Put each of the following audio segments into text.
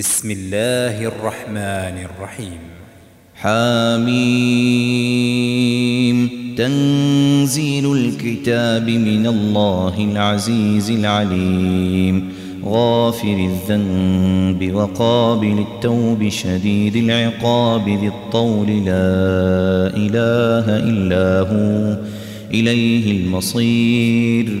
بسم الله الرحمن الرحيم. حاميم تنزيل الكتاب من الله العزيز العليم. غافر الذنب وقابل التوب شديد العقاب ذي الطول. لا إله إلا هو. إليه المصير.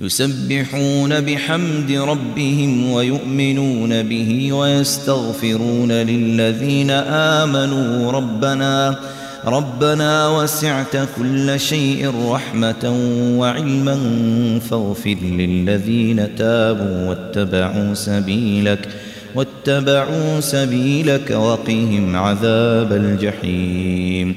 يسبحون بحمد ربهم ويؤمنون به ويستغفرون للذين آمنوا. ربنا ربنا وسعت كل شيء رحمة وعلما فاغفر للذين تابوا واتبعوا سبيلك واتبعوا سبيلك وقهم عذاب الجحيم.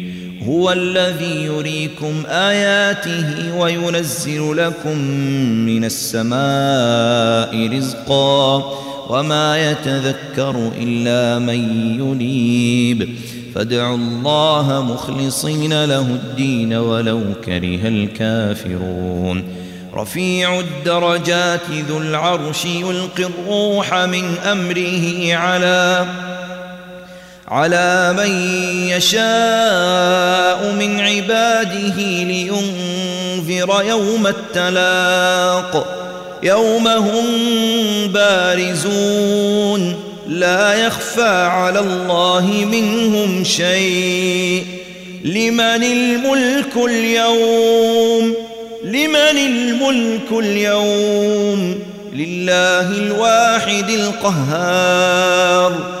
هو الذي يريكم آياته وينزل لكم من السماء رزقا وما يتذكر إلا من ينيب. فادعوا الله مخلصين له الدين ولو كره الكافرون. رفيع الدرجات ذو العرش يلقي الروح من أمره على على من يشاء من عباده لينذر يوم التلاق. يوم هم بارزون. لا يخفى على الله منهم شيء. لمن الملك اليوم؟ لمن الملك اليوم؟ لله الواحد القهار.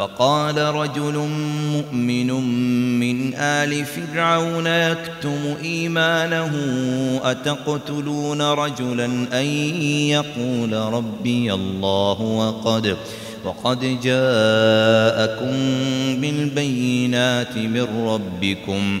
وقال رجل مؤمن من آل فرعون يكتم إيمانه أتقتلون رجلا أن يقول ربي الله وقد وقد جاءكم بالبينات من ربكم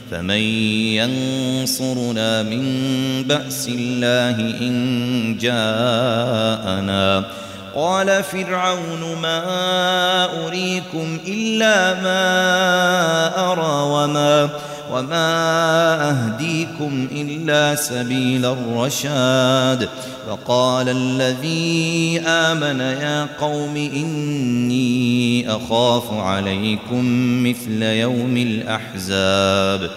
فمن ينصرنا من بأس الله إن جاءنا. قال فرعون ما أريكم إلا ما أرى وما وما أهديكم إلا سبيل الرشاد فقال الذي آمن يا قوم إني أخاف عليكم مثل يوم الأحزاب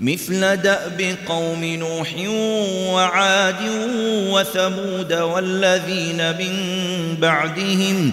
مثل دأب قوم نوح وعاد وثمود والذين من بعدهم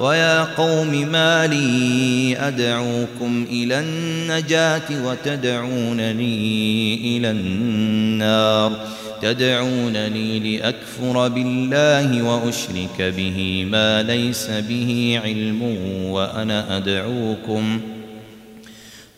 ويا قوم ما لي أدعوكم إلى النجاة وتدعونني إلى النار. تدعونني لأكفر بالله وأشرك به ما ليس به علم وأنا أدعوكم.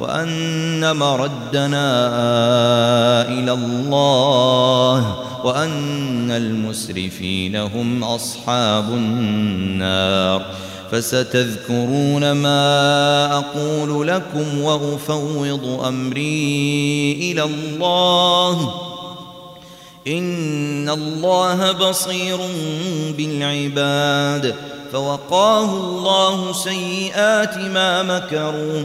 وأن مردنا إلى الله وأن المسرفين هم أصحاب النار فستذكرون ما أقول لكم وأفوض أمري إلى الله إن الله بصير بالعباد فوقاه الله سيئات ما مكروا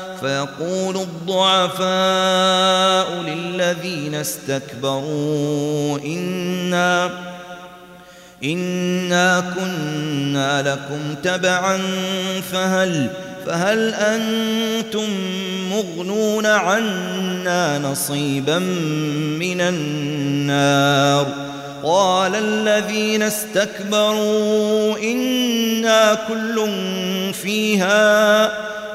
فيقول الضعفاء للذين استكبروا إنا إنا كنا لكم تبعا فهل فهل أنتم مغنون عنا نصيبا من النار؟ قال الذين استكبروا إنا كل فيها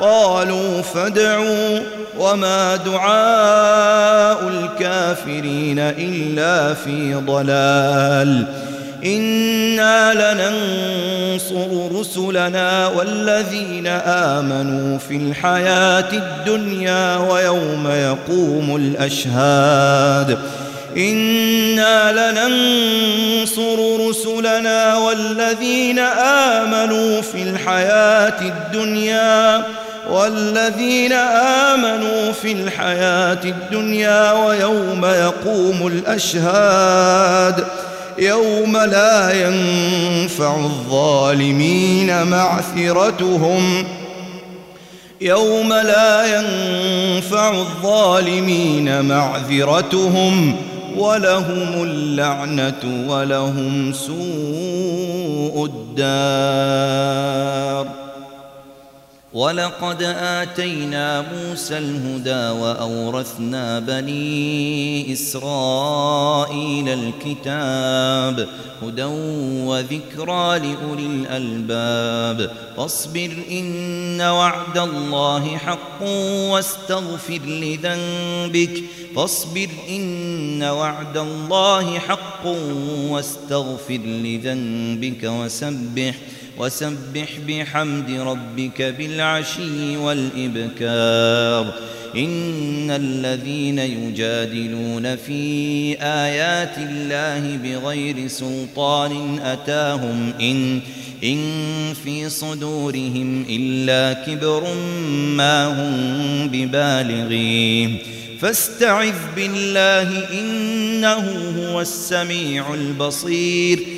قالوا فادعوا وما دعاء الكافرين إلا في ضلال إنا لننصر رسلنا والذين آمنوا في الحياة الدنيا ويوم يقوم الأشهاد إنا لننصر رسلنا والذين آمنوا في الحياة الدنيا والذين آمنوا في الحياة الدنيا ويوم يقوم الأشهاد يوم لا ينفع الظالمين معثرتهم يوم لا ينفع الظالمين معذرتهم ولهم اللعنة ولهم سوء الدار ولقد آتينا موسى الهدى وأورثنا بني إسرائيل الكتاب هدى وذكرى لأولي الألباب فاصبر إن وعد الله حق واستغفر لذنبك فاصبر إن وعد الله حق واستغفر لذنبك وسبح وسبح بحمد ربك بالعشي والإبكار. إن الذين يجادلون في آيات الله بغير سلطان أتاهم إن إن في صدورهم إلا كبر ما هم ببالغيه فاستعذ بالله إنه هو السميع البصير.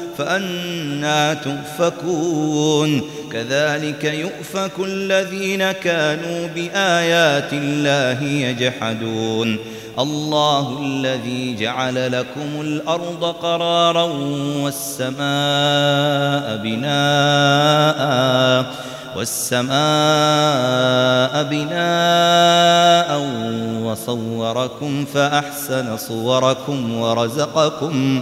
فأنا تؤفكون. كذلك يؤفك الذين كانوا بآيات الله يجحدون. الله الذي جعل لكم الأرض قرارا والسماء بناء والسماء بناء وصوركم فأحسن صوركم ورزقكم. ورزقكم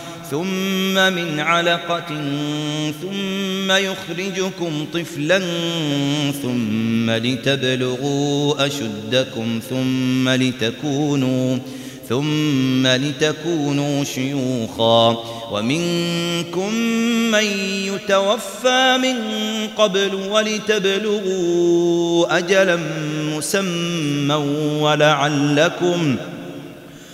من علقة ثم يخرجكم طفلا ثم لتبلغوا أشدكم ثم لتكونوا ثم لتكونوا شيوخا ومنكم من يتوفى من قبل ولتبلغوا أجلا مسمى ولعلكم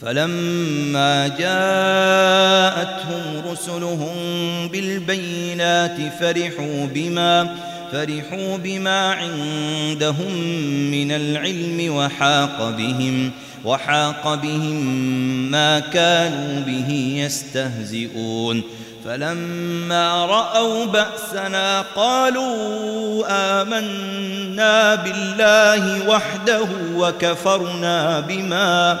فلما جاءتهم رسلهم بالبينات فرحوا بما فرحوا بما عندهم من العلم وحاق بهم وحاق بهم ما كانوا به يستهزئون. فلما رأوا بأسنا قالوا آمنا بالله وحده وكفرنا بما